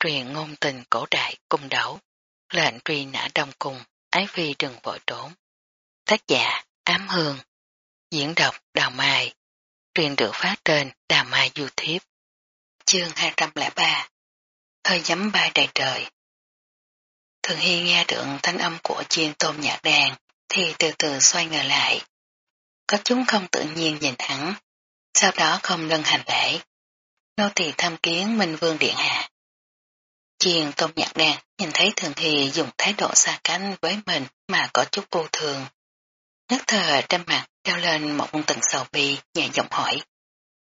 truyền ngôn tình cổ đại cung đấu, lệnh truy nã đông cung, ái phi đừng vội trốn. Tác giả Ám Hương, diễn đọc Đào Mai, truyền được phát trên Đào Mai YouTube. Chương 203 Hơi giấm bay đầy trời Thường Hy nghe được thanh âm của chiên tôm nhạc đàn thì từ từ xoay người lại. Có chúng không tự nhiên nhìn hắn, sau đó không lân hành lễ. Nô tỳ tham kiến Minh Vương Điện Hạ. Chiền tôm nhạc đàn nhìn thấy Thường Hy dùng thái độ xa cánh với mình mà có chút vô thường. Nhất thời trên mặt treo lên một tầng sầu bi nhẹ giọng hỏi.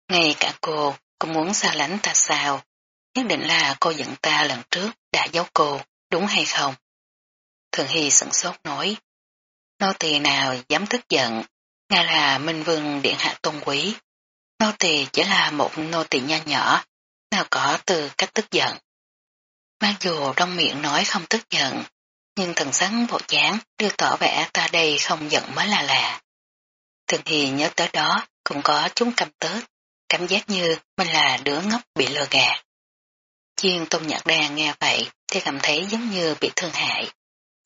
Ngay cả cô cũng muốn xa lánh ta sao? Nhất định là cô giận ta lần trước đã giấu cô, đúng hay không? Thường Hy sững sốt nói. Nô tỳ nào dám tức giận, ngài là Minh Vương Điện Hạ Tôn Quý. Nô tỳ chỉ là một nô tỳ nho nhỏ, nào có từ cách tức giận. Mặc dù trong miệng nói không tức giận, nhưng thần sắc bộ dáng đưa tỏ vẻ ta đây không giận mới là lạ. Thường Hi nhớ tới đó cũng có chúng căm tết, cảm giác như mình là đứa ngốc bị lừa gạt. Chiên Tôn Nhạc Đàn nghe vậy thì cảm thấy giống như bị thương hại.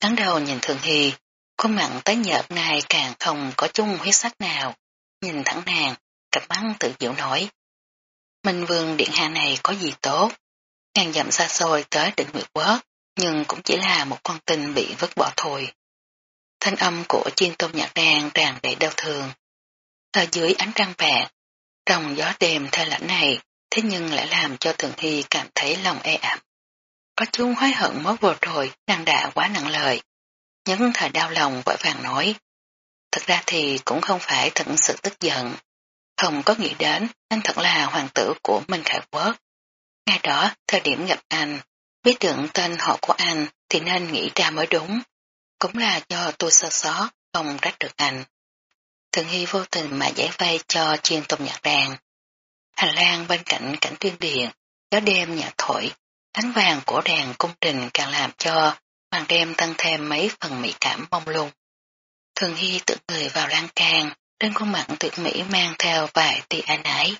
Đắn đầu nhìn Thường Hi, khuôn mặn tới nhợt này càng không có chung huyết sắc nào. Nhìn thẳng nàng, cặp mắt tự diệu nổi. Minh Vương Điện Hạ này có gì tốt? Ngàn dặm xa xôi tới đỉnh Nguyệt Quốc, nhưng cũng chỉ là một con tin bị vứt bỏ thôi. Thanh âm của chiên tôm nhạc đàn tràn đầy đau thương. Ở dưới ánh trăng bạc, trong gió đêm thê lạnh này, thế nhưng lại làm cho Thường Hy cảm thấy lòng e ẩm. Có chung hối hận mới vừa rồi, nàng đã quá nặng lời. Những thời đau lòng vội vàng nói. Thật ra thì cũng không phải thật sự tức giận. Không có nghĩ đến anh thật là hoàng tử của Minh Khải Quốc. Ngay đó, thời điểm gặp anh, biết được tên họ của anh thì nên nghĩ ra mới đúng. Cũng là do tôi sơ sót, không trách được anh. Thường Hy vô tình mà giải vây cho chuyên tông nhạc đàn. Hành lang bên cạnh cảnh tuyên điện, gió đêm nhạt thổi, ánh vàng của đèn cung đình càng làm cho màn đêm tăng thêm mấy phần mỹ cảm mông lung. Thường Hy tự người vào lan can, trên khuôn mặt tuyệt mỹ mang theo vài tia nải.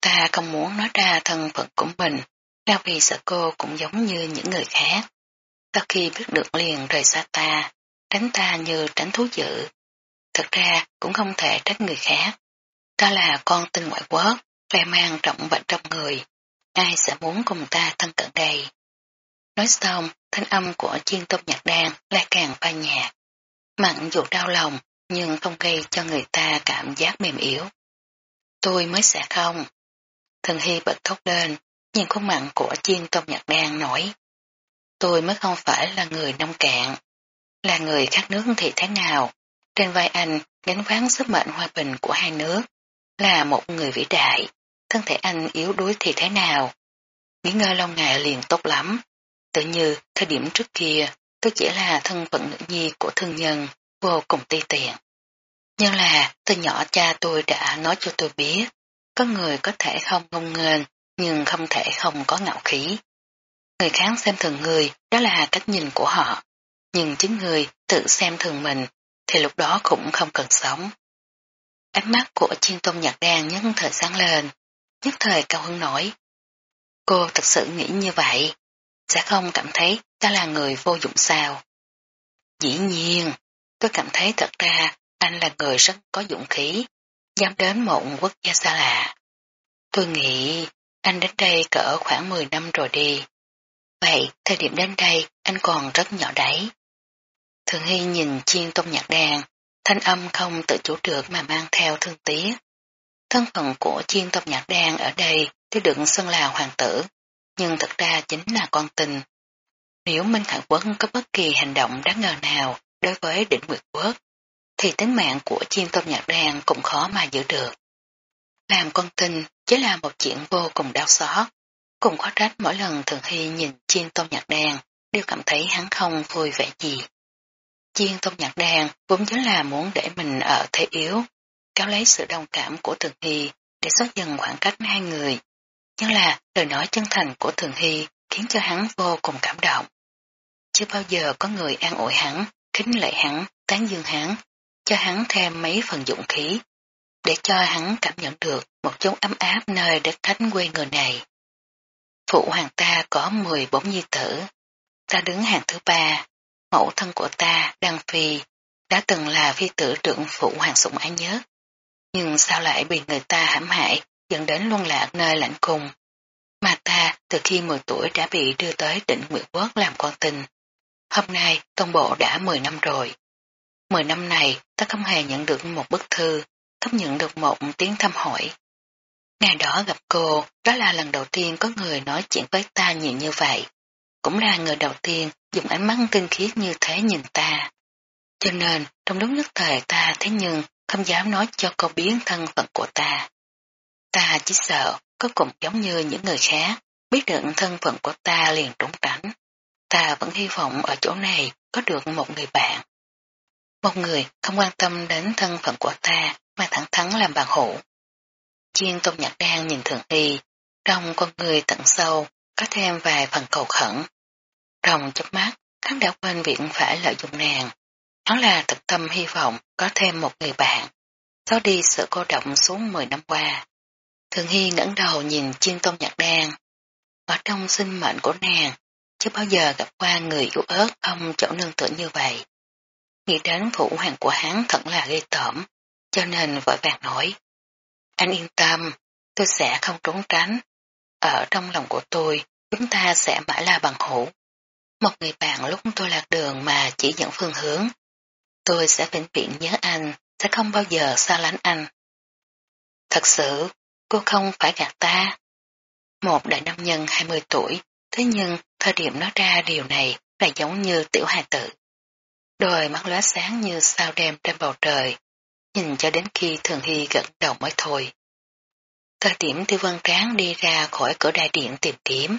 Ta không muốn nói ra thân phận của mình, là vì sợ cô cũng giống như những người khác. Sau khi biết được liền rời xa ta, tránh ta như tránh thú dữ. Thật ra cũng không thể trách người khác. Ta là con tinh ngoại quốc, lại mang trọng bệnh trong người. Ai sẽ muốn cùng ta thân cận đây? Nói xong, thanh âm của chiên tôm nhạc đan lại càng pha nhạt. Mặn dù đau lòng, nhưng không gây cho người ta cảm giác mềm yếu. Tôi mới sẽ không. Thần Hy bật thốt lên, nhìn khuôn mặt của chiên tôm nhạc đan nổi. Tôi mới không phải là người nông cạn, là người khác nước thì thế nào. Trên vai anh gánh ván sức mệnh hòa bình của hai nước, là một người vĩ đại, thân thể anh yếu đuối thì thế nào. Nghỉ ngơi lâu ngày liền tốt lắm, tự như thời điểm trước kia tôi chỉ là thân phận nữ nhi của thương nhân, vô cùng ti tiện. Nhưng là từ nhỏ cha tôi đã nói cho tôi biết, có người có thể không ngông nghênh, nhưng không thể không có ngạo khí. Người khác xem thường người, đó là cách nhìn của họ. Nhưng chính người tự xem thường mình, thì lúc đó cũng không cần sống. Ánh mắt của chiên tôn nhạc đàn nhân thời sáng lên, nhất thời cao hứng nổi. Cô thật sự nghĩ như vậy, sẽ không cảm thấy ta là người vô dụng sao. Dĩ nhiên, tôi cảm thấy thật ra anh là người rất có dũng khí, dám đến một quốc gia xa lạ. Tôi nghĩ anh đến đây cỡ khoảng 10 năm rồi đi. Vậy, thời điểm đến đây, anh còn rất nhỏ đấy. Thường Hy nhìn chiên tôm nhạc đàn, thanh âm không tự chủ được mà mang theo thương tiếc. Thân phận của chiên tôm nhạc đàn ở đây thì đựng xưng là hoàng tử, nhưng thật ra chính là con tình. Nếu Minh Khải Quốc có bất kỳ hành động đáng ngờ nào đối với đỉnh Nguyệt Quốc, thì tính mạng của chiên tôm nhạc đàn cũng khó mà giữ được. Làm con tin chỉ là một chuyện vô cùng đau xót, cũng khó trách mỗi lần Thường Hy nhìn chiên tôm nhạc đàn đều cảm thấy hắn không vui vẻ gì. Chiên tôm nhạc đàn vốn chính là muốn để mình ở thế yếu, kéo lấy sự đồng cảm của Thường Hy để xóa dần khoảng cách hai người. Nhưng là lời nói chân thành của Thường Hy khiến cho hắn vô cùng cảm động. Chưa bao giờ có người an ủi hắn, kính lệ hắn, tán dương hắn, cho hắn thêm mấy phần dũng khí, để cho hắn cảm nhận được một chút ấm áp nơi đất thánh quê người này. Phụ hoàng ta có 14 nhi tử. Ta đứng hàng thứ ba. Mẫu thân của ta, Đăng Phi, đã từng là phi tử trưởng phụ hoàng sủng ái nhất. Nhưng sao lại bị người ta hãm hại, dẫn đến luân lạc nơi lãnh cung. Mà ta từ khi 10 tuổi đã bị đưa tới định Nguyệt Quốc làm con tình. Hôm nay công bộ đã 10 năm rồi. 10 năm này ta không hề nhận được một bức thư, không nhận được một tiếng thăm hỏi. Ngày đó gặp cô, đó là lần đầu tiên có người nói chuyện với ta nhiều như vậy. Cũng là người đầu tiên dùng ánh mắt tinh khiết như thế nhìn ta. Cho nên, trong lúc nhất thời ta thế nhưng không dám nói cho cô biến thân phận của ta. Ta chỉ sợ có cùng giống như những người khác, biết được thân phận của ta liền trốn tránh. Ta vẫn hy vọng ở chỗ này có được một người bạn. Một người không quan tâm đến thân phận của ta mà thẳng thắn làm bạn hữu. Chiên tôn nhật đang nhìn thường y, trong con người tận sâu, có thêm vài phần cầu khẩn. Rồng chớp mắt, hắn đã quên việc phải lợi dụng nàng. Hắn là thực tâm hy vọng có thêm một người bạn. Xóa đi sự cô động xuống 10 năm qua. Thường Hy ngẩng đầu nhìn chiên tôn nhật đan. Ở trong sinh mệnh của nàng, chưa bao giờ gặp qua người yếu ớt không chỗ nương tựa như vậy. Nghĩ đến phụ hoàng của hắn thật là ghê tởm, cho nên vội vàng nói. Anh yên tâm, tôi sẽ không trốn tránh. Ở trong lòng của tôi, chúng ta sẽ mãi là bằng hữu. Một người bạn lúc tôi lạc đường mà chỉ dẫn phương hướng. Tôi sẽ vĩnh viễn nhớ anh, sẽ không bao giờ xa lánh anh. Thật sự, cô không phải gạt ta. Một đại nam nhân 20 tuổi, thế nhưng thời điểm nói ra điều này là giống như tiểu hài tử. Đôi mắt lóe sáng như sao đêm trên bầu trời, nhìn cho đến khi Thường Hy gật đầu mới thôi. Thời điểm Tiêu Vân Tráng đi ra khỏi cửa đại điện tìm kiếm,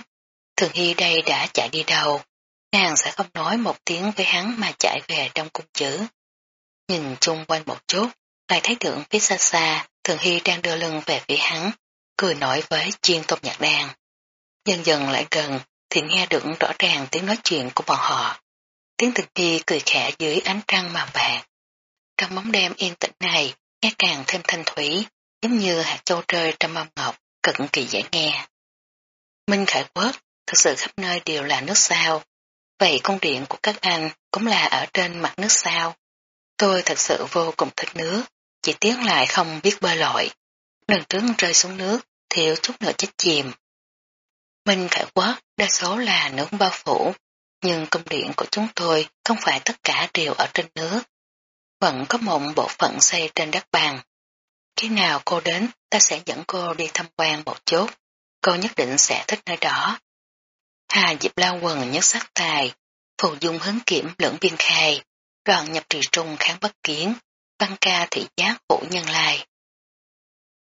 Thường Hy đây đã chạy đi đâu, nàng sẽ không nói một tiếng với hắn mà chạy về trong cung chữ. Nhìn chung quanh một chút, lại thấy tượng phía xa xa, Thường Hy đang đưa lưng về phía hắn, cười nói với chiên tộc nhạc đàn. Dần dần lại gần, thì nghe được rõ ràng tiếng nói chuyện của bọn họ. Tiếng thực chi cười khẽ dưới ánh trăng màu vàng. Trong bóng đêm yên tĩnh này, nghe càng thêm thanh thủy, giống như hạt châu rơi trong mâm ngọc, cực kỳ dễ nghe. Minh Khải Quốc, thực sự khắp nơi đều là nước sao. Vậy cung điện của các anh cũng là ở trên mặt nước sao. Tôi thật sự vô cùng thích nước, chỉ tiếc lại không biết bơi lội. Lần trước rơi xuống nước, thiếu chút nữa chết chìm. Minh Khải Quốc đa số là nước bao phủ, nhưng cung điện của chúng tôi không phải tất cả đều ở trên nước. Vẫn có một bộ phận xây trên đất bằng. Khi nào cô đến, ta sẽ dẫn cô đi tham quan một chút. Cô nhất định sẽ thích nơi đó. Hà Diệp Lao Quần nhất sắc tài, phù dung hứng kiểm lưỡng biên khai, đoàn nhập trì trung kháng bất kiến, văn ca thị giác hữu nhân lai.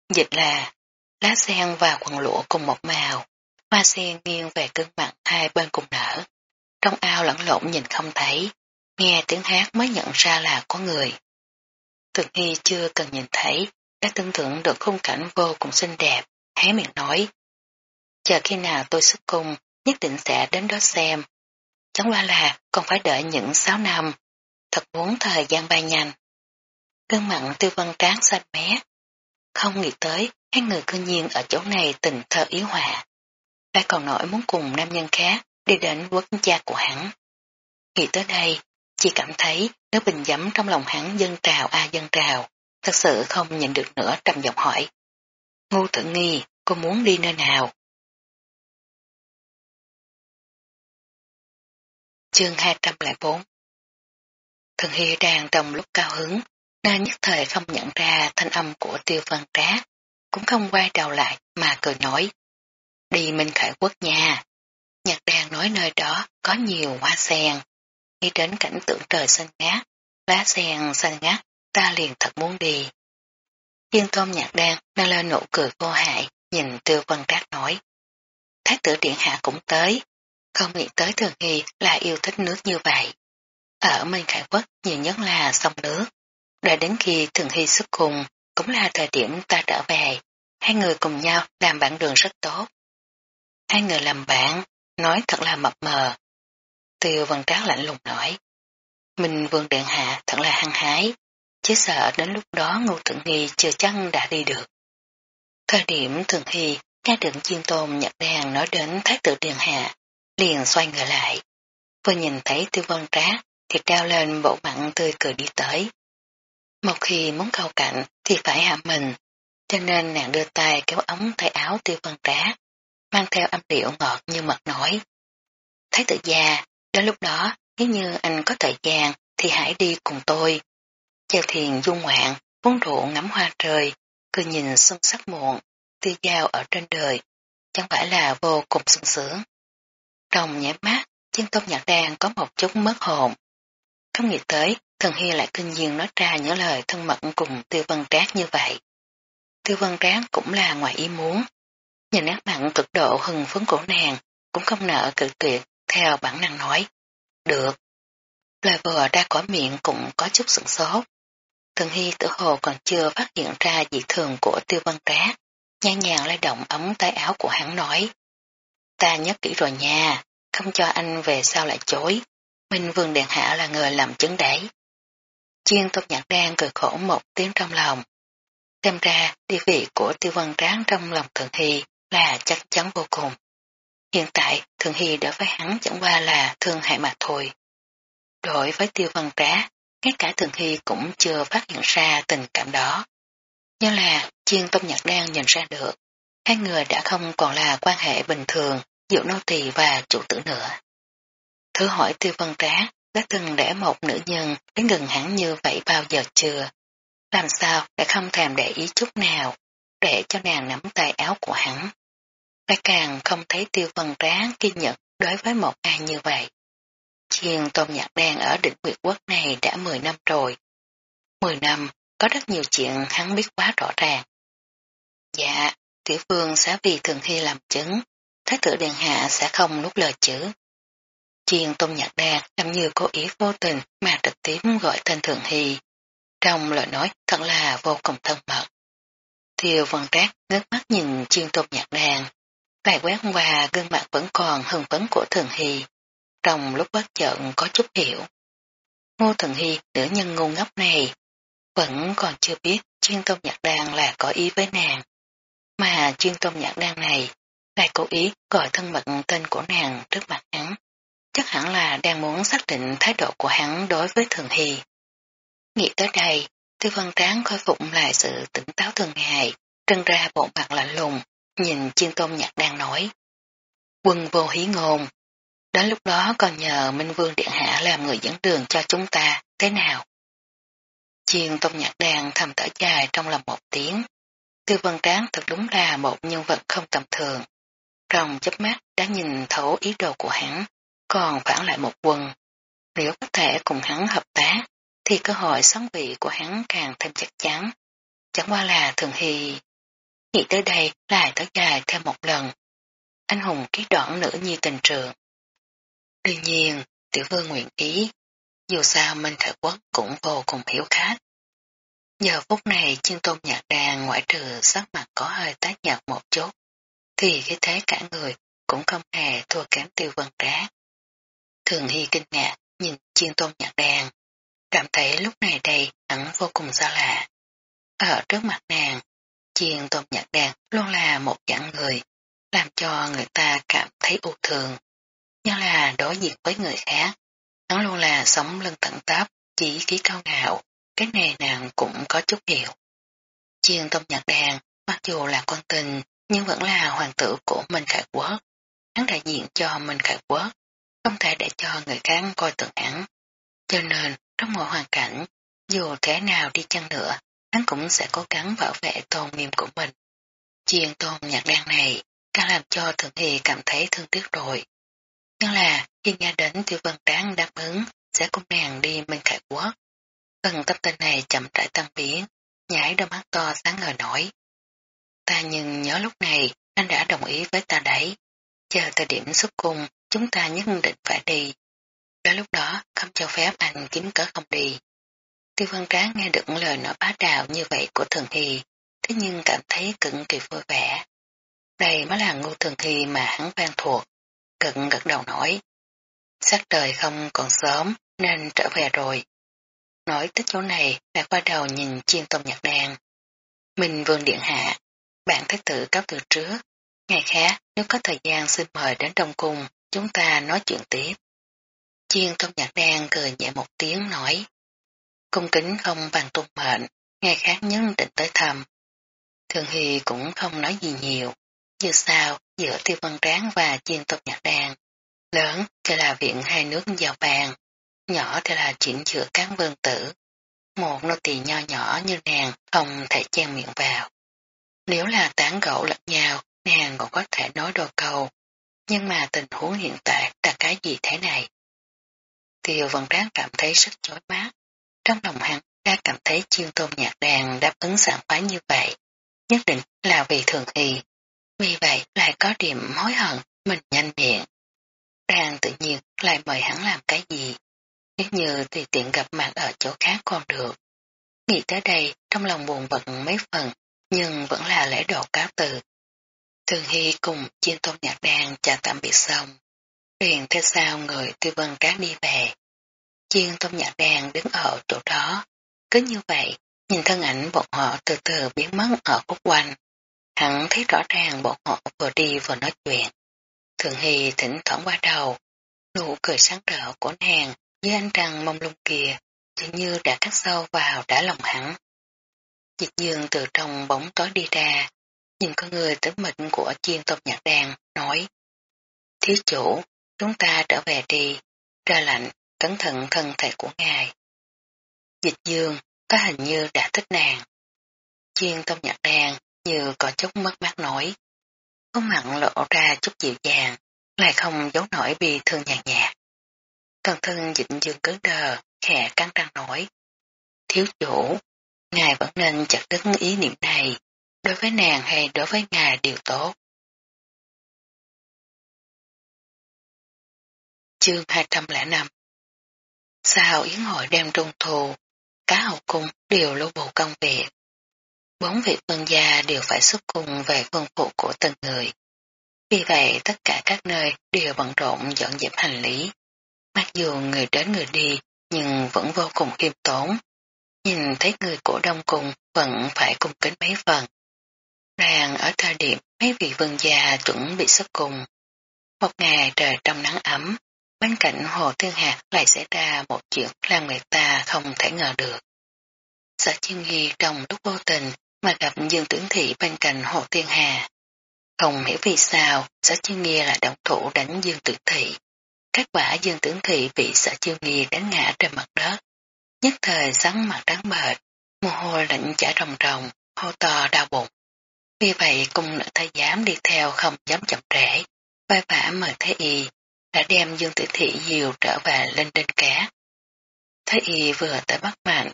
Dịch là lá sen và quần lụa cùng một màu, hoa sen nghiêng về cương mặt hai bên cùng nở. Trong ao lẫn lộn nhìn không thấy, nghe tiếng hát mới nhận ra là có người. Thường Hy chưa cần nhìn thấy, đã tưởng tượng được khung cảnh vô cùng xinh đẹp, hé miệng nói. Chờ khi nào tôi xuất cung, nhất định sẽ đến đó xem. Chẳng qua là còn phải đợi những sáu năm, thật muốn thời gian bay nhanh. Cơn mặn tiêu văn tráng xanh mé. Không nghĩ tới, hai người cư nhiên ở chỗ này tình thơ ý hòa. Lại còn nổi muốn cùng nam nhân khác đi đến quốc gia của hắn. Nghĩ tới đây, chỉ cảm thấy nếu bình dẫm trong lòng hắn dân trào a dân trào, thật sự không nhịn được nữa trầm giọng hỏi. Ngu tử nghi, cô muốn đi nơi nào? Chương 204 Thần Hy đang trong lúc cao hứng, nên nhất thời không nhận ra thanh âm của tiêu văn trác, cũng không quay đầu lại mà cười nói. Đi Minh Khải Quốc nha. Nhạc đàn nói nơi đó có nhiều hoa sen. Nghĩ đến cảnh tượng trời xanh ngát, lá sen xanh ngát, ta liền thật muốn đi. Dương tôm nhạc đan nâng lên nụ cười vô hại, nhìn tiêu văn trác nói. Thái tử điện hạ cũng tới, không nghĩ tới thường hy là yêu thích nước như vậy. Ở Minh Khải Quốc nhiều nhất là sông nước. Đợi đến khi thường hy xuất cùng, cũng là thời điểm ta trở về. Hai người cùng nhau làm bản đường rất tốt. Hai người làm bạn, nói thật là mập mờ. Tiêu văn trác lạnh lùng nói. Mình vương điện hạ thật là hăng hái, chứ sợ đến lúc đó ngô thượng nghi chưa chắc đã đi được. Thời điểm thường hy Nghe được chiên tôm nhật đàn nói đến thái tử điện hạ, liền xoay người lại. Vừa nhìn thấy tiêu vân Trác thì trao lên bộ mặn tươi cười đi tới. Một khi muốn cầu cạnh thì phải hạ mình, cho nên nàng đưa tay kéo ống tay áo tiêu vân Trác mang theo âm điệu ngọt như mật nói. Thái tử già, đến lúc đó nếu như anh có thời gian thì hãy đi cùng tôi. Chào thiền dung ngoạn, uống rượu ngắm hoa trời, cười nhìn xuân sắc muộn, tiêu dao ở trên đời, chẳng phải là vô cùng sung sướng. Trong nhảy mắt, chân tôm nhạc đàn có một chút mất hồn. Không nghĩ tới, thần hy lại kinh nhiên nói ra những lời thân mật cùng tiêu vân trác như vậy. Tiêu vân trác cũng là ngoài ý muốn. Nhìn nét mặn cực độ hừng phấn của nàng, cũng không nợ cự tuyệt, theo bản năng nói. Được. Lời vừa ra khỏi miệng cũng có chút sửng sốt. thường Hy tử hồ còn chưa phát hiện ra dị thường của tiêu văn trác, nhàn nhàng lay động ống tay áo của hắn nói. Ta nhớ kỹ rồi nha, không cho anh về sao lại chối. Minh Vương Điện Hạ là người làm chứng đấy. Chiên tốt nhạc đang cười khổ một tiếng trong lòng. Xem ra địa vị của tiêu văn tráng trong lòng thường Hy là chắc chắn vô cùng. Hiện tại Thượng Hy đối với hắn chẳng qua là thương hại mà thôi. Đối với tiêu văn trá, ngay cả Thượng Hy cũng chưa phát hiện ra tình cảm đó. Nhưng là chiên Tông nhạc đang nhìn ra được, hai người đã không còn là quan hệ bình thường giữa nô tỳ và chủ tử nữa. Thử hỏi tiêu văn trá đã từng để một nữ nhân đến gần hắn như vậy bao giờ chưa? Làm sao đã không thèm để ý chút nào, để cho nàng nắm tay áo của hắn. Lại càng không thấy tiêu văn ráng kiên nhẫn đối với một ai như vậy. Chiên tôm nhạc đen ở đỉnh Nguyệt Quốc này đã 10 năm rồi. 10 năm, có rất nhiều chuyện hắn biết quá rõ ràng. Dạ, tiểu vương sẽ vì thường hy làm chứng, thái tử điện hạ sẽ không nuốt lời chữ. Chiên tôm nhạc đen làm như cố ý vô tình mà trực tiếp gọi tên thường hy. Trong lời nói thật là vô cùng thân mật. Thiều vân trác ngước mắt nhìn chiên tôm nhạc đàn, lại quét qua gương mặt vẫn còn hưng phấn của thường hy trong lúc bất chợn có chút hiểu. Ngô Thường Hy, nữ nhân ngu ngốc này, vẫn còn chưa biết chuyên tôn nhạc đan là có ý với nàng. Mà chuyên tôn nhạc đan này lại cố ý gọi thân mật tên của nàng trước mặt hắn. Chắc hẳn là đang muốn xác định thái độ của hắn đối với Thường Hy. Nghĩ tới đây, Tư Văn Tráng khôi phục lại sự tỉnh táo thường ngày, trân ra bộ mặt lạnh lùng, nhìn chiên tôm nhạc đang nói. Quân vô hí ngôn, Đến lúc đó còn nhờ Minh Vương Điện Hạ làm người dẫn đường cho chúng ta, thế nào? Chiên tông nhạc đàn thầm thở dài trong lòng một tiếng. Tư vân tráng thật đúng là một nhân vật không tầm thường. Trong chớp mắt đã nhìn thấu ý đồ của hắn, còn phản lại một quân. Nếu có thể cùng hắn hợp tác, thì cơ hội sống vị của hắn càng thêm chắc chắn. Chẳng qua là thường hy. Nghĩ tới đây lại thở dài thêm một lần. Anh hùng ký đoạn nữ nhi tình trường. Đương nhiên, tiểu vương nguyện ý, dù sao Minh thời Quốc cũng vô cùng hiểu khách. Giờ phút này chuyên tôn nhạc đàn ngoại trừ sắc mặt có hơi tái nhật một chút, thì cái thế cả người cũng không hề thua kém tiêu vân trá. Thường Hy kinh ngạc nhìn chiên tôn nhạc đàn, cảm thấy lúc này đây hẳn vô cùng xa lạ. Ở trước mặt nàng, chiên tôn nhạc đàn luôn là một dạng người, làm cho người ta cảm thấy ưu thường nhưng là đối diện với người khác. Nó luôn là sống lưng tận táp, chỉ khí cao ngạo, cái này nàng cũng có chút hiểu. Chiên tông nhật đàn, mặc dù là con tình, nhưng vẫn là hoàng tử của Minh Khải Quốc. Hắn đại diện cho Minh Khải Quốc, không thể để cho người khác coi thường hắn. Cho nên, trong mọi hoàn cảnh, dù thế nào đi chăng nữa, hắn cũng sẽ cố gắng bảo vệ tôn nghiêm của mình. chuyện tôn nhạc đen này, càng làm cho Thượng Thị cảm thấy thương tiếc rồi. Nhưng là khi nghe đến tiêu vân tráng đáp ứng sẽ cùng nàng đi Minh Khải Quốc. Phần tâm tình này chậm rãi tăng biến, nhảy đôi mắt to sáng ngời nổi. Ta nhưng nhớ lúc này anh đã đồng ý với ta đấy. Chờ thời điểm xuất cung, chúng ta nhất định phải đi. Đến lúc đó không cho phép anh kiếm cớ không đi. Tiêu Văn tráng nghe được lời nói bá đạo như vậy của Thường Hy, thế nhưng cảm thấy cực kỳ vui vẻ. Đây mới là ngu Thường Hy mà hắn quen thuộc, cực gật đầu nói. Sắc trời không còn sớm nên trở về rồi. Nói tới chỗ này lại qua đầu nhìn chiên tôm nhạc đen. Mình vương điện hạ, bạn thái tử cáo từ trước. ngày khác nếu có thời gian xin mời đến Đông Cung, chúng ta nói chuyện tiếp. Chiên trong nhạc đen cười nhẹ một tiếng nói. Cung kính không bằng tôn mệnh, ngày khác nhấn định tới thầm. Thường Hy cũng không nói gì nhiều, như sao giữa tiêu văn tráng và chiên tộc nhạc đàn. Lớn thì là viện hai nước giao bàn, nhỏ thì là chuyện giữa cán vương tử. Một nô tỳ nho nhỏ như nàng không thể chen miệng vào. Nếu là tán gẫu lẫn nhau, nàng còn có thể nói đôi câu. Nhưng mà tình huống hiện tại là cái gì thế này? Kiều vẫn đáng cảm thấy rất chói mát. Trong lòng hắn đã cảm thấy chiên tôn nhạc đàn đáp ứng sản khoái như vậy. Nhất định là vì thường y. Vì vậy lại có điểm hối hận, mình nhanh miệng. Đàn tự nhiên lại mời hắn làm cái gì. Nếu như tùy tiện gặp mặt ở chỗ khác còn được. Nghĩ tới đây, trong lòng buồn bận mấy phần, nhưng vẫn là lễ độ cáo từ. Thường Hy cùng chiên tôn nhạc đàn chào tạm biệt xong. Liền theo sau người tư vân trác đi về. Chiên Tông nhạc đàn đứng ở chỗ đó. Cứ như vậy, nhìn thân ảnh bọn họ từ từ biến mất ở khúc quanh. Hắn thấy rõ ràng bọn họ vừa đi vừa nói chuyện. Thường Hy thỉnh thoảng qua đầu, nụ cười sáng rỡ của nàng với anh trăng mông lung kia, dường như đã cắt sâu vào đã lòng hắn. Dịch dương từ trong bóng tối đi ra, nhìn con người tính mệnh của chiên tộc nhạc đàn, nói "Thí chủ, chúng ta trở về đi, ra lạnh, cẩn thận thân thể của ngài. Dịch dương, có hình như đã thích nàng. Chiên tộc nhạc đàn như có chút mất mát nổi. Có mặn lộ ra chút dịu dàng, lại không giấu nổi bị thương nhàn nhạt. Toàn thân dịch dương cứng đờ, khẽ căng răng nổi. Thiếu chủ, ngài vẫn nên chặt đứt ý niệm này, đối với nàng hay đối với ngài đều tốt. Chương 205 sau yến hội đem trung thù, cá hậu cung đều lưu bộ công việc. Bốn vị vương gia đều phải xuất cung về vương phụ của từng người. Vì vậy tất cả các nơi đều bận rộn dọn dẹp hành lý. Mặc dù người đến người đi nhưng vẫn vô cùng khiêm tốn. Nhìn thấy người của đông cung vẫn phải cung kính mấy phần. Đang ở thời điểm mấy vị vương gia chuẩn bị xuất cung. Một ngày trời trong nắng ấm, bên cạnh hồ thiên hạt lại xảy ra một chuyện làm người ta không thể ngờ được. Sở chiên nghi trong lúc vô tình mà gặp Dương Tưởng Thị bên cạnh Hồ Tiên Hà. Không hiểu vì sao sở chiên nghi lại động thủ đánh Dương Tưởng Thị. Kết quả Dương Tưởng Thị bị sở chiên nghi đánh ngã trên mặt đất. Nhất thời sắn mặt trắng bệt, mồ hôi lạnh chảy rồng rồng, hô to đau bụng. Vì vậy cung nữ thái giám đi theo không dám chậm trễ, vai vã mời Thế Y, đã đem Dương Tử Thị diều trở về lên trên cá. Thái Y vừa tới bắt mạnh,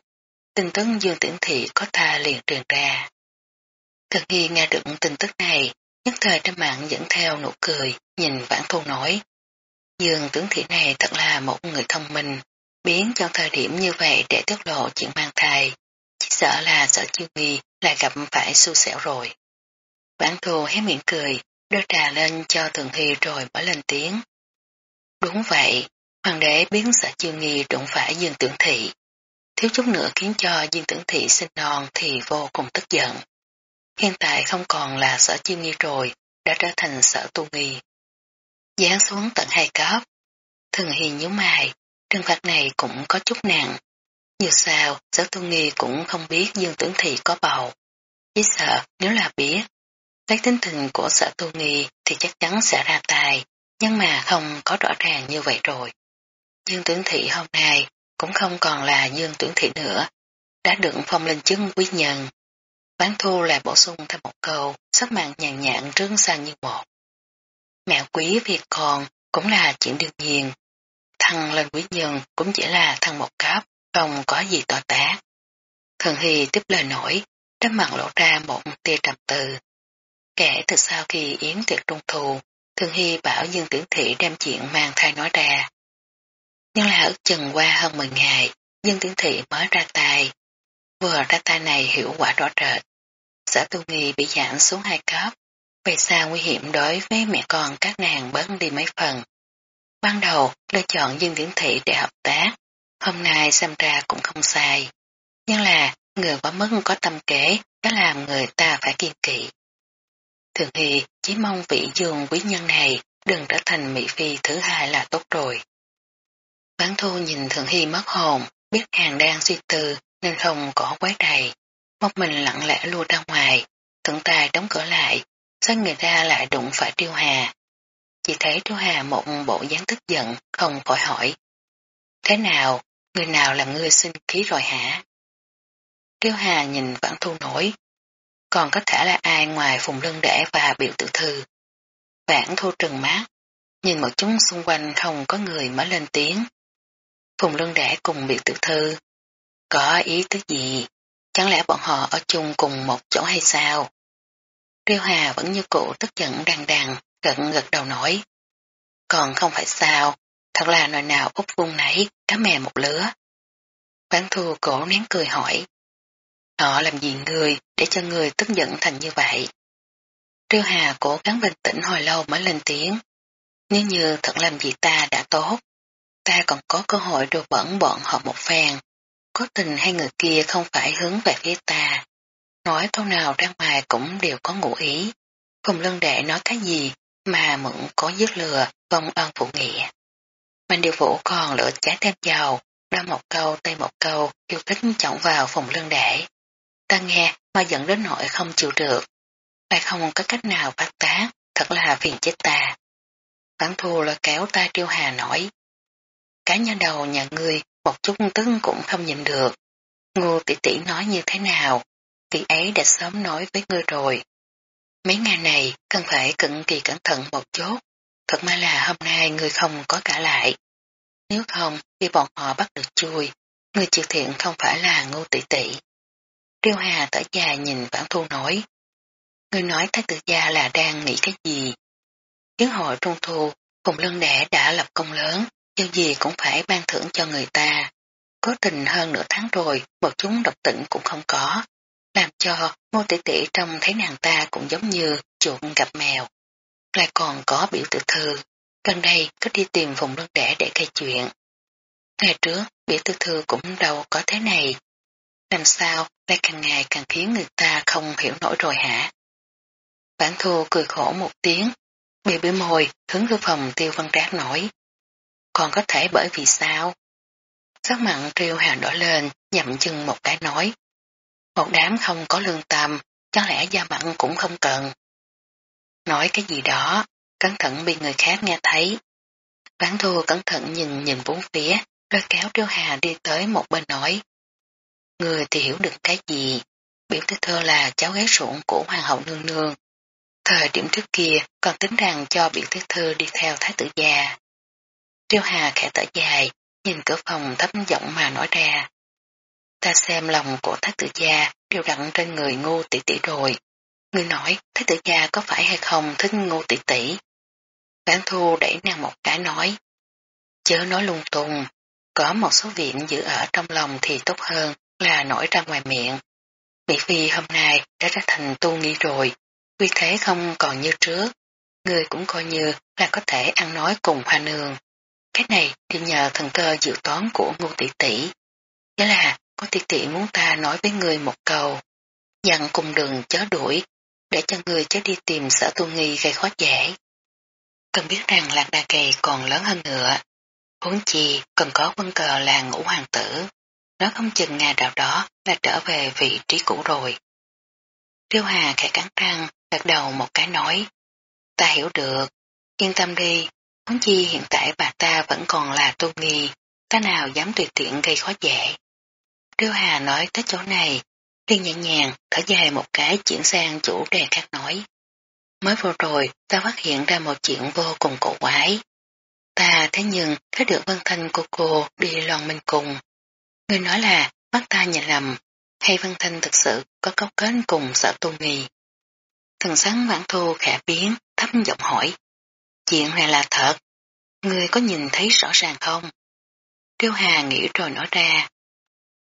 tin tức Dương Tử Thị có tha liền truyền ra. Thực nghi nghe được tin tức này, nhất thời trên mạng dẫn theo nụ cười, nhìn vãn thu nói. Dương Tử Thị này thật là một người thông minh, biến trong thời điểm như vậy để tiết lộ chuyện mang thai, chỉ sợ là sợ chưa nghi lại gặp phải xui xẻo rồi. Vãn thù hé miệng cười, đưa trà lên cho Thường Hy rồi mở lên tiếng. Đúng vậy, hoàng đế biến sợ chiêu nghi đụng phải Dương Tưởng Thị. Thiếu chút nữa khiến cho Dương Tưởng Thị sinh non thì vô cùng tức giận. Hiện tại không còn là sở chiêu nghi rồi, đã trở thành sở tu nghi. Dán xuống tận hai cấp. Thường hiền nhíu mày, trừng phạt này cũng có chút nặng. dù sao, sở tu nghi cũng không biết Dương Tưởng Thị có bầu. Chỉ sợ nếu là biết, lấy tính tình của sở tu nghi thì chắc chắn sẽ ra tài, nhưng mà không có rõ ràng như vậy rồi. Dương Tuyển Thị hôm nay cũng không còn là Dương Tuyển Thị nữa, đã được phong lên chứng quý nhân. Bán thu là bổ sung thêm một câu, sắc mạng nhàn nhạn trướng sang như một. Mẹ quý việc còn cũng là chuyện đương nhiên. Thăng lên quý nhân cũng chỉ là thăng một cấp, không có gì to tác. Thường Hy tiếp lời nổi, đắp mặt lộ ra một tia trầm tư. Kể từ sau khi Yến tiệc trung thù, Thường Hy bảo Dương Tiễn Thị đem chuyện mang thai nói ra. Nhưng là ước chừng qua hơn 10 ngày, Dương Tiễn Thị mới ra tay. Vừa ra tay này hiệu quả rõ rệt. Sở tu nghi bị giảm xuống hai cấp. về sao nguy hiểm đối với mẹ con các nàng bớt đi mấy phần? Ban đầu lựa chọn Dương Tiễn Thị để hợp tác. Hôm nay xem ra cũng không sai. Nhưng là người quá mức có tâm kế đã làm người ta phải kiên kỵ thường thì chỉ mong vị dương quý nhân này đừng trở thành mỹ phi thứ hai là tốt rồi. Bán thu nhìn Thường Hy mất hồn, biết hàng đang suy tư nên không có quái đầy. Một mình lặng lẽ lui ra ngoài, thượng tài đóng cửa lại, xoay người ra lại đụng phải Triêu Hà. Chỉ thấy Triêu Hà một bộ dáng tức giận, không khỏi hỏi. Thế nào, người nào làm ngươi sinh khí rồi hả? Triêu Hà nhìn Vãn Thu nổi, còn có thể là ai ngoài Phùng Lân Đẻ và biểu tự thư. Vãn Thu trừng mát, nhìn một chúng xung quanh không có người mới lên tiếng. Phùng Lân Đẻ cùng biểu tự thư. Có ý tứ gì? Chẳng lẽ bọn họ ở chung cùng một chỗ hay sao? Triêu Hà vẫn như cũ tức giận đằng đằng, gận gật đầu nói. Còn không phải sao, thật là nồi nào úp vung nấy, cá mè một lứa. Bán thu cổ nén cười hỏi. Họ làm gì người để cho người tức giận thành như vậy? Triêu Hà cố gắng bình tĩnh hồi lâu mới lên tiếng. Nếu như thật làm gì ta đã tốt, ta còn có cơ hội đùa bẩn bọn họ một phen. Có tình hai người kia không phải hướng về phía ta. Nói câu nào ra ngoài cũng đều có ngụ ý. Phùng lân đệ nói cái gì mà mượn có dứt lừa, vong ân phụ nghĩa. Mạnh điều vũ còn lửa trái thêm dầu, đa một câu tay một câu, yêu thích trọng vào phùng lân đệ. Ta nghe mà dẫn đến nỗi không chịu được. Lại không có cách nào phát tác, thật là phiền chết ta. Phản thù là kéo ta triêu hà nổi. Cá nhân đầu nhà ngươi một chút tức cũng không nhìn được. Ngô tỷ tỷ nói như thế nào, tỷ ấy đã sớm nói với ngươi rồi. Mấy ngày này cần phải cực kỳ cẩn thận một chút, thật may là hôm nay ngươi không có cả lại. Nếu không, thì bọn họ bắt được chui, người chịu thiện không phải là ngô tỷ tỷ. Triêu Hà tở già nhìn Vãn Thu nói, Người nói thái tử gia là đang nghĩ cái gì? Yến hội trung thu, cùng lân đẻ đã lập công lớn, cho gì cũng phải ban thưởng cho người ta. Có tình hơn nửa tháng rồi, một chúng độc tĩnh cũng không có. Làm cho ngô tỷ tỷ trong thấy nàng ta cũng giống như chuột gặp mèo. Lại còn có biểu tự thư. Gần đây cứ đi tìm vùng Lân đẻ để gây chuyện. Ngày trước, biểu tự thư cũng đâu có thế này. Làm sao lại càng ngày càng khiến người ta không hiểu nổi rồi hả? Bản thu cười khổ một tiếng, bị bỉ môi, hướng vô phòng tiêu văn trác nổi còn có thể bởi vì sao? Sắc mặn triêu hào đỏ lên, nhậm chừng một cái nói. Một đám không có lương tâm, chẳng lẽ da mặn cũng không cần. Nói cái gì đó, cẩn thận bị người khác nghe thấy. Bán thua cẩn thận nhìn nhìn bốn phía, rồi kéo triêu hà đi tới một bên nói. Người thì hiểu được cái gì, biểu tư thơ là cháu gái ruộng của hoàng hậu nương nương. Thời điểm trước kia còn tính rằng cho biểu tư thơ đi theo thái tử già. Triêu Hà khẽ thở dài, nhìn cửa phòng thấp giọng mà nói ra. Ta xem lòng của thái tử gia đều đặn trên người ngô tỷ tỷ rồi. Ngươi nói thái tử gia có phải hay không thích ngô tỷ tỷ? Bán thu đẩy nàng một cái nói. Chớ nói lung tung, có một số viện giữ ở trong lòng thì tốt hơn là nổi ra ngoài miệng. Mỹ Phi hôm nay đã ra thành tu nghi rồi, vì thế không còn như trước. Người cũng coi như là có thể ăn nói cùng hoa nương. Cái này thì nhờ thần cơ dự toán của ngô tỷ tỷ. Nghĩa là có tỷ tỷ muốn ta nói với người một câu, dặn cùng đường chớ đuổi, để cho người chớ đi tìm sở tu nghi gây khó dễ. Cần biết rằng lạc đà kỳ còn lớn hơn ngựa, huống chi còn có quân cờ là ngũ hoàng tử, nó không chừng ngày nào đó là trở về vị trí cũ rồi. Tiêu Hà khẽ cắn răng, gật đầu một cái nói, ta hiểu được, yên tâm đi, Huống chi hiện tại bà ta vẫn còn là tu nghi, ta nào dám tùy tiện gây khó dễ. Tiêu Hà nói tới chỗ này, liền nhẹ nhàng thở dài một cái chuyển sang chủ đề khác nói. Mới vừa rồi ta phát hiện ra một chuyện vô cùng cổ quái. Ta thế nhưng thấy được Vân Thanh cô cô đi loan minh cùng. Người nói là mắt ta nhìn lầm, hay văn Thanh thực sự có cấu kết cùng sở tu nghi. Thần sáng vãn thu khẽ biến, thấp giọng hỏi. Chuyện này là thật. người có nhìn thấy rõ ràng không? Tiêu Hà nghĩ rồi nói ra.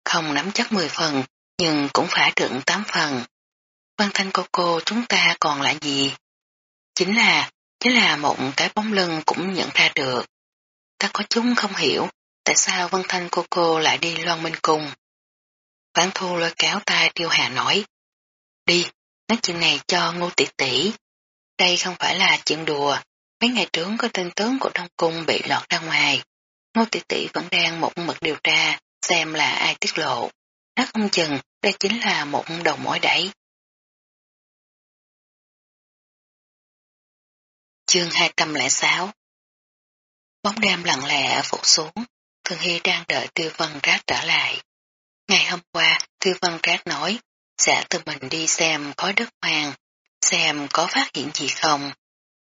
Không nắm chắc 10 phần, nhưng cũng phải được 8 phần. Văn thanh cô cô chúng ta còn là gì? Chính là, chính là một cái bóng lưng cũng nhận ra được. Ta có chúng không hiểu, tại sao Vân Thanh cô cô lại đi loan minh cùng. Vãn thu lôi kéo tay Tiêu Hà nói. Đi, nói chuyện này cho ngô tỷ tỷ, đây không phải là chuyện đùa, mấy ngày trước có tin tướng của Đông Cung bị lọt ra ngoài. Ngô tỷ tỷ vẫn đang một mực điều tra, xem là ai tiết lộ. Nó không chừng, đây chính là một đầu mối đẩy. Chương 206 Bóng đêm lặng lẽ phủ xuống, Thường Hy đang đợi Tiêu Văn Rác trở lại. Ngày hôm qua, Tiêu Văn Rác nói, sẽ tự mình đi xem khói đất hoàng, xem có phát hiện gì không.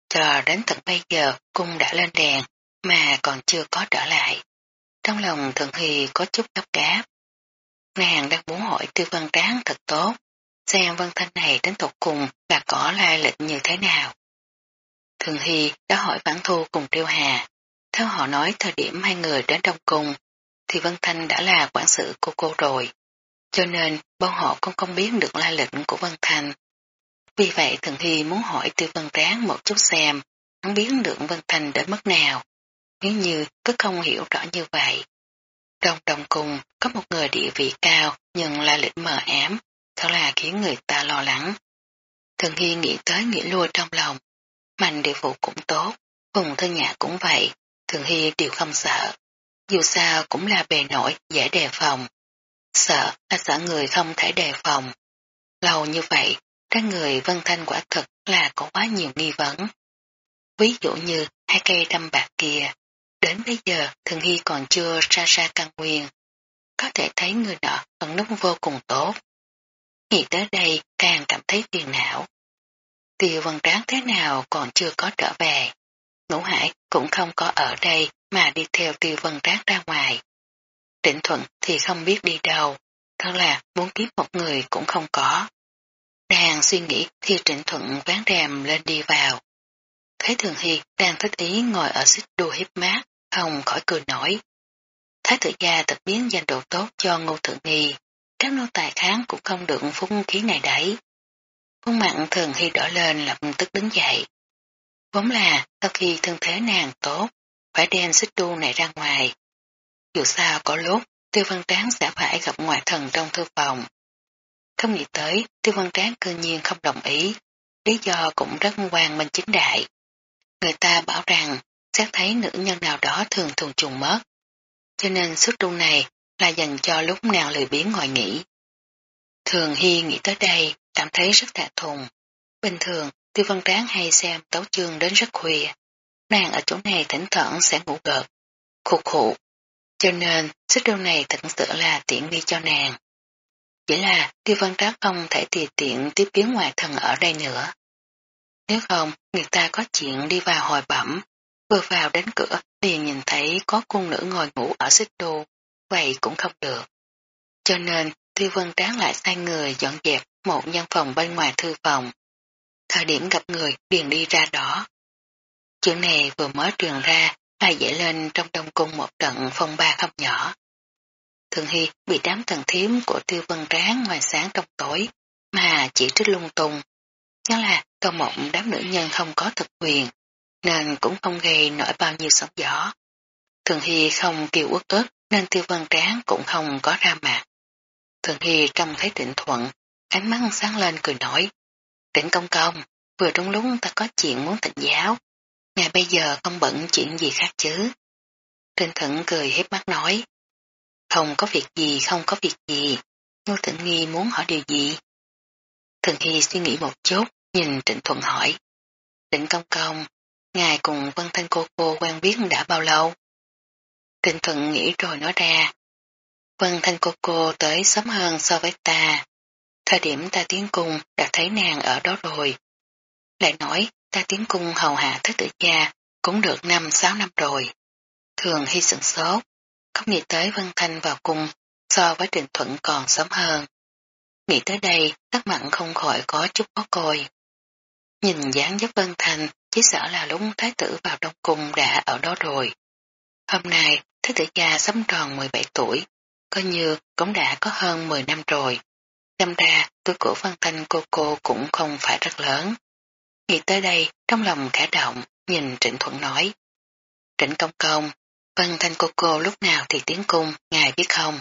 Cho đến tận bây giờ cung đã lên đèn mà còn chưa có trở lại. Trong lòng Thường Hy có chút gấp gáp. Nàng đang muốn hỏi Tiêu Văn Tráng thật tốt, xem Văn Thanh này đến tục cùng là có lai lịch như thế nào. Thường Hy đã hỏi Vãn Thu cùng Triêu Hà. Theo họ nói thời điểm hai người đến Đông Cung, thì Vân Thanh đã là quản sự của cô rồi. Cho nên, bọn họ cũng không biết được la lịch của Vân Thanh. Vì vậy Thường Hy muốn hỏi Tiêu Vân ráng một chút xem, hắn biết được Vân Thanh đến mức nào. Nếu như cứ không hiểu rõ như vậy. Trong đồng cùng có một người địa vị cao nhưng la lịch mờ ám, thật là khiến người ta lo lắng. Thường Hy nghĩ tới nghĩ lui trong lòng. Mạnh địa phụ cũng tốt, vùng thân nhà cũng vậy, Thường Hy đều không sợ. Dù sao cũng là bề nổi, dễ đề phòng. Sợ là sợ người không thể đề phòng. Lâu như vậy, các người Vân Thanh quả thực là có quá nhiều nghi vấn. Ví dụ như hai cây đâm bạc kia, đến bây giờ Thường Hy còn chưa ra ra căn nguyên. Có thể thấy người nọ vẫn nút vô cùng tốt. Nghĩ tới đây càng cảm thấy phiền não. Tiêu vân tráng thế nào còn chưa có trở về. Ngũ hải cũng không có ở đây mà đi theo tiêu vân rác ra ngoài. Trịnh thuận thì không biết đi đâu, thật là muốn kiếm một người cũng không có. Đang suy nghĩ thì trịnh thuận ván rèm lên đi vào. Thấy thường hy đang thích ý ngồi ở xích đua hiếp mát, không khỏi cười nổi. Thái tử gia thật biến danh độ tốt cho ngô thượng nghi, các nô tài kháng cũng không được phúc khí này đấy. Khuôn mặt thường hy đỏ lên lập tức đứng dậy. Vốn là sau khi thân thế nàng tốt, phải đem xích đu này ra ngoài. Dù sao có lúc, tiêu văn tráng sẽ phải gặp ngoại thần trong thư phòng. Không nghĩ tới, tiêu văn tráng cơ nhiên không đồng ý, lý do cũng rất quan minh chính đại. Người ta bảo rằng, xét thấy nữ nhân nào đó thường thường trùng mất. Cho nên sức đu này là dành cho lúc nào lười biến ngồi nghỉ. Thường Hy nghĩ tới đây, cảm thấy rất thạ thùng. Bình thường, Tư Văn Tráng hay xem tấu chương đến rất khuya. Nàng ở chỗ này thỉnh thoảng sẽ ngủ gợt, khục khụ. Cho nên, xích đô này thật sự là tiện nghi cho nàng. Chỉ là Tiêu Văn Tráng không thể tùy tiện tiếp biến ngoại thần ở đây nữa. Nếu không, người ta có chuyện đi vào hồi bẩm, vừa vào đến cửa liền nhìn thấy có cung nữ ngồi ngủ ở xích đô, vậy cũng không được. Cho nên, Tiêu Văn Tráng lại sai người dọn dẹp một nhân phòng bên ngoài thư phòng. Thời điểm gặp người, liền đi ra đó. Chuyện này vừa mới truyền ra là dậy lên trong đông cung một trận phong ba không nhỏ. Thường Hy bị đám thần thiếm của tiêu vân tráng ngoài sáng trong tối, mà chỉ trích lung tung. Nhớ là câu mộng đám nữ nhân không có thực quyền, nên cũng không gây nổi bao nhiêu sóng gió. Thường Hy không kêu uất ức, nên tiêu vân tráng cũng không có ra mặt. Thường Hy trông thấy định thuận, ánh mắt sáng lên cười nói. Trịnh công công, vừa trong lúc ta có chuyện muốn tịnh giáo. Ngày bây giờ không bận chuyện gì khác chứ. Trịnh thận cười hết mắt nói. Không có việc gì, không có việc gì. Ngô Thịnh Nghi muốn hỏi điều gì? Thường Hy suy nghĩ một chút, nhìn Trịnh Thuận hỏi. Trịnh công công, ngài cùng Vân Thanh cô cô quen biết đã bao lâu? Trịnh Thuận nghĩ rồi nói ra. Vân Thanh cô cô tới sớm hơn so với ta. Thời điểm ta tiến cung đã thấy nàng ở đó rồi. Lại nói ta tiến cung hầu hạ thất tử gia cũng được 5-6 năm rồi. Thường hy sửng sốt, không nghĩ tới Vân Thanh vào cung so với Trình Thuận còn sớm hơn. Nghĩ tới đây, tất mặn không khỏi có chút khó coi. Nhìn dáng dấp Vân Thanh, chỉ sợ là lúc thái tử vào đông cung đã ở đó rồi. Hôm nay, thái tử gia sắm tròn 17 tuổi, coi như cũng đã có hơn 10 năm rồi. Xem ra, tuổi của Văn Thanh cô cô cũng không phải rất lớn. Nghĩ tới đây, trong lòng khả động, nhìn Trịnh Thuận nói. Trịnh Công Công, Văn Thanh cô cô lúc nào thì tiến cung, ngài biết không?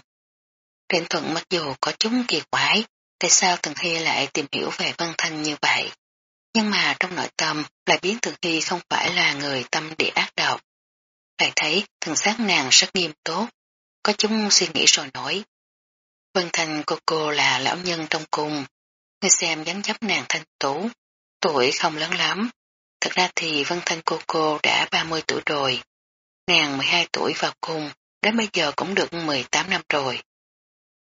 Trịnh Thuận mặc dù có chúng kỳ quái, tại sao Tần Hy lại tìm hiểu về Văn Thanh như vậy? Nhưng mà trong nội tâm lại biến Thường Hy không phải là người tâm địa ác độc. Lại thấy thần sát nàng rất nghiêm tốt, có chúng suy nghĩ rồi nói. Vân Thành cô cô là lão nhân trong cung, người xem dáng dấp nàng thanh tú, tuổi không lớn lắm. Thật ra thì Vân Thanh cô cô đã 30 tuổi rồi. Nàng 12 tuổi vào cung, đến bây giờ cũng được 18 năm rồi.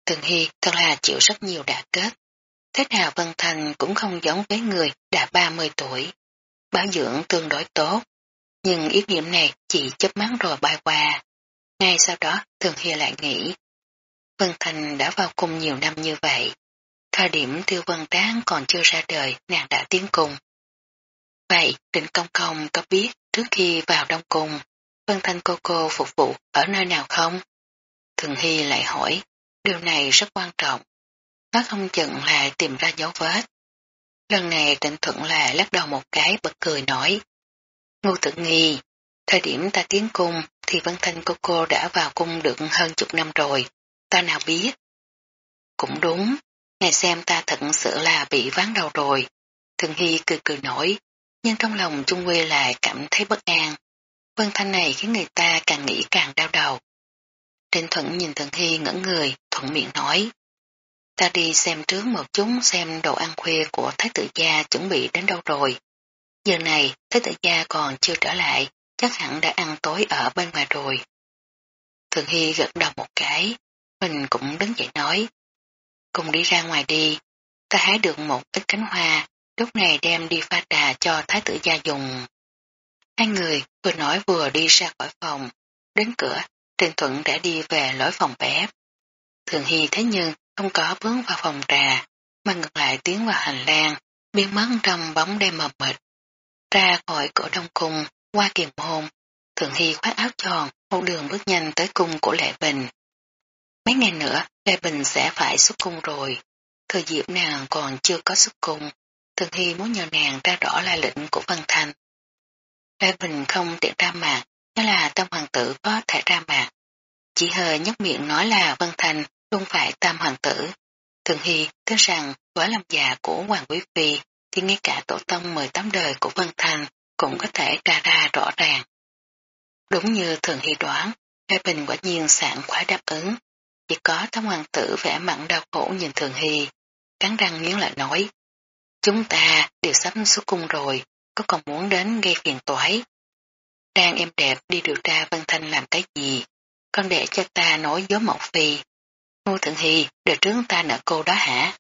Thường Hy thật là chịu rất nhiều đã kết. Thế nào Vân Thành cũng không giống với người đã 30 tuổi. Bảo dưỡng tương đối tốt. Nhưng ý niệm này chỉ chấp mắt rồi bay qua. Ngay sau đó Thường Hy lại nghĩ. Vân Thành đã vào cung nhiều năm như vậy. Thời điểm tiêu vân Tán còn chưa ra đời nàng đã tiến cung. Vậy định công công có biết trước khi vào đông cung Vân Thanh cô cô phục vụ ở nơi nào không? Thường Hy lại hỏi, điều này rất quan trọng. Nó không chừng là tìm ra dấu vết. Lần này định Thuận là lắc đầu một cái bật cười nói. Ngô tự nghi, thời điểm ta tiến cung thì Vân Thanh cô cô đã vào cung được hơn chục năm rồi, ta nào biết. Cũng đúng, ngày xem ta thật sự là bị ván đầu rồi. Thường Hy cười cười nổi, nhưng trong lòng Trung Quê lại cảm thấy bất an. Vân Thanh này khiến người ta càng nghĩ càng đau đầu. Trên Thuận nhìn Thường Hy ngẩn người, thuận miệng nói. Ta đi xem trước một chút xem đồ ăn khuya của Thái tử gia chuẩn bị đến đâu rồi. Giờ này, Thái tử gia còn chưa trở lại, chắc hẳn đã ăn tối ở bên ngoài rồi. Thường Hy gật đầu một cái, mình cũng đứng dậy nói. Cùng đi ra ngoài đi, ta hái được một ít cánh hoa, lúc này đem đi pha trà cho Thái tử gia dùng. Hai người vừa nói vừa đi ra khỏi phòng, đến cửa, Trình Thuận đã đi về lối phòng bếp. Thường Hy thế nhưng không có bước vào phòng trà, mà ngược lại tiến vào hành lang, biến mất trong bóng đêm mờ mịt. Ra khỏi cửa đông cung, qua kiềm hôn, Thường Hy khoác áo tròn, một đường bước nhanh tới cung của Lệ Bình. Mấy ngày nữa, Lê Bình sẽ phải xuất cung rồi. Thời dịp nàng còn chưa có xuất cung, Thường Hy muốn nhờ nàng ra rõ lai lĩnh của Vân Thanh. Lê Bình không tiện ra mặt, nói là tam hoàng tử có thể ra mặt. Chỉ hơi nhấc miệng nói là Vân Thanh không phải tam hoàng tử. Thường Hy tin rằng với lòng già của Hoàng Quý Phi thì ngay cả tổ tông 18 đời của Vân Thanh cũng có thể ra ra rõ ràng. Đúng như Thường Hy đoán, Lê Bình quả nhiên sẵn khoái đáp ứng. Chỉ có tam hoàng tử vẽ mặn đau khổ nhìn Thường Hy, cắn răng nghiến lại nói. Chúng ta đều sắp xuất cung rồi, có còn muốn đến gây phiền toái. Đang em đẹp đi điều tra Vân Thanh làm cái gì, con để cho ta nói gió mộng phi. Ngô Thượng Hy, đời trước ta nợ cô đó hả?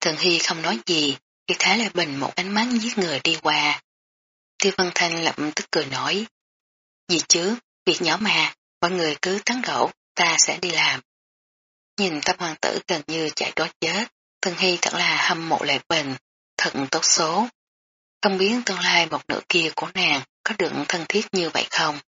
Thượng Hy không nói gì, khi Thái Lê Bình một ánh mắt giết người đi qua. Tiêu Vân Thanh lập tức cười nói. Gì chứ, việc nhỏ mà, mọi người cứ tán đổ, ta sẽ đi làm. Nhìn tâm hoàng tử gần như chạy đói chết, Thượng Hy thật là hâm mộ Lệ Bình, thật tốt số. Không biết tương lai một nửa kia của nàng có được thân thiết như vậy không?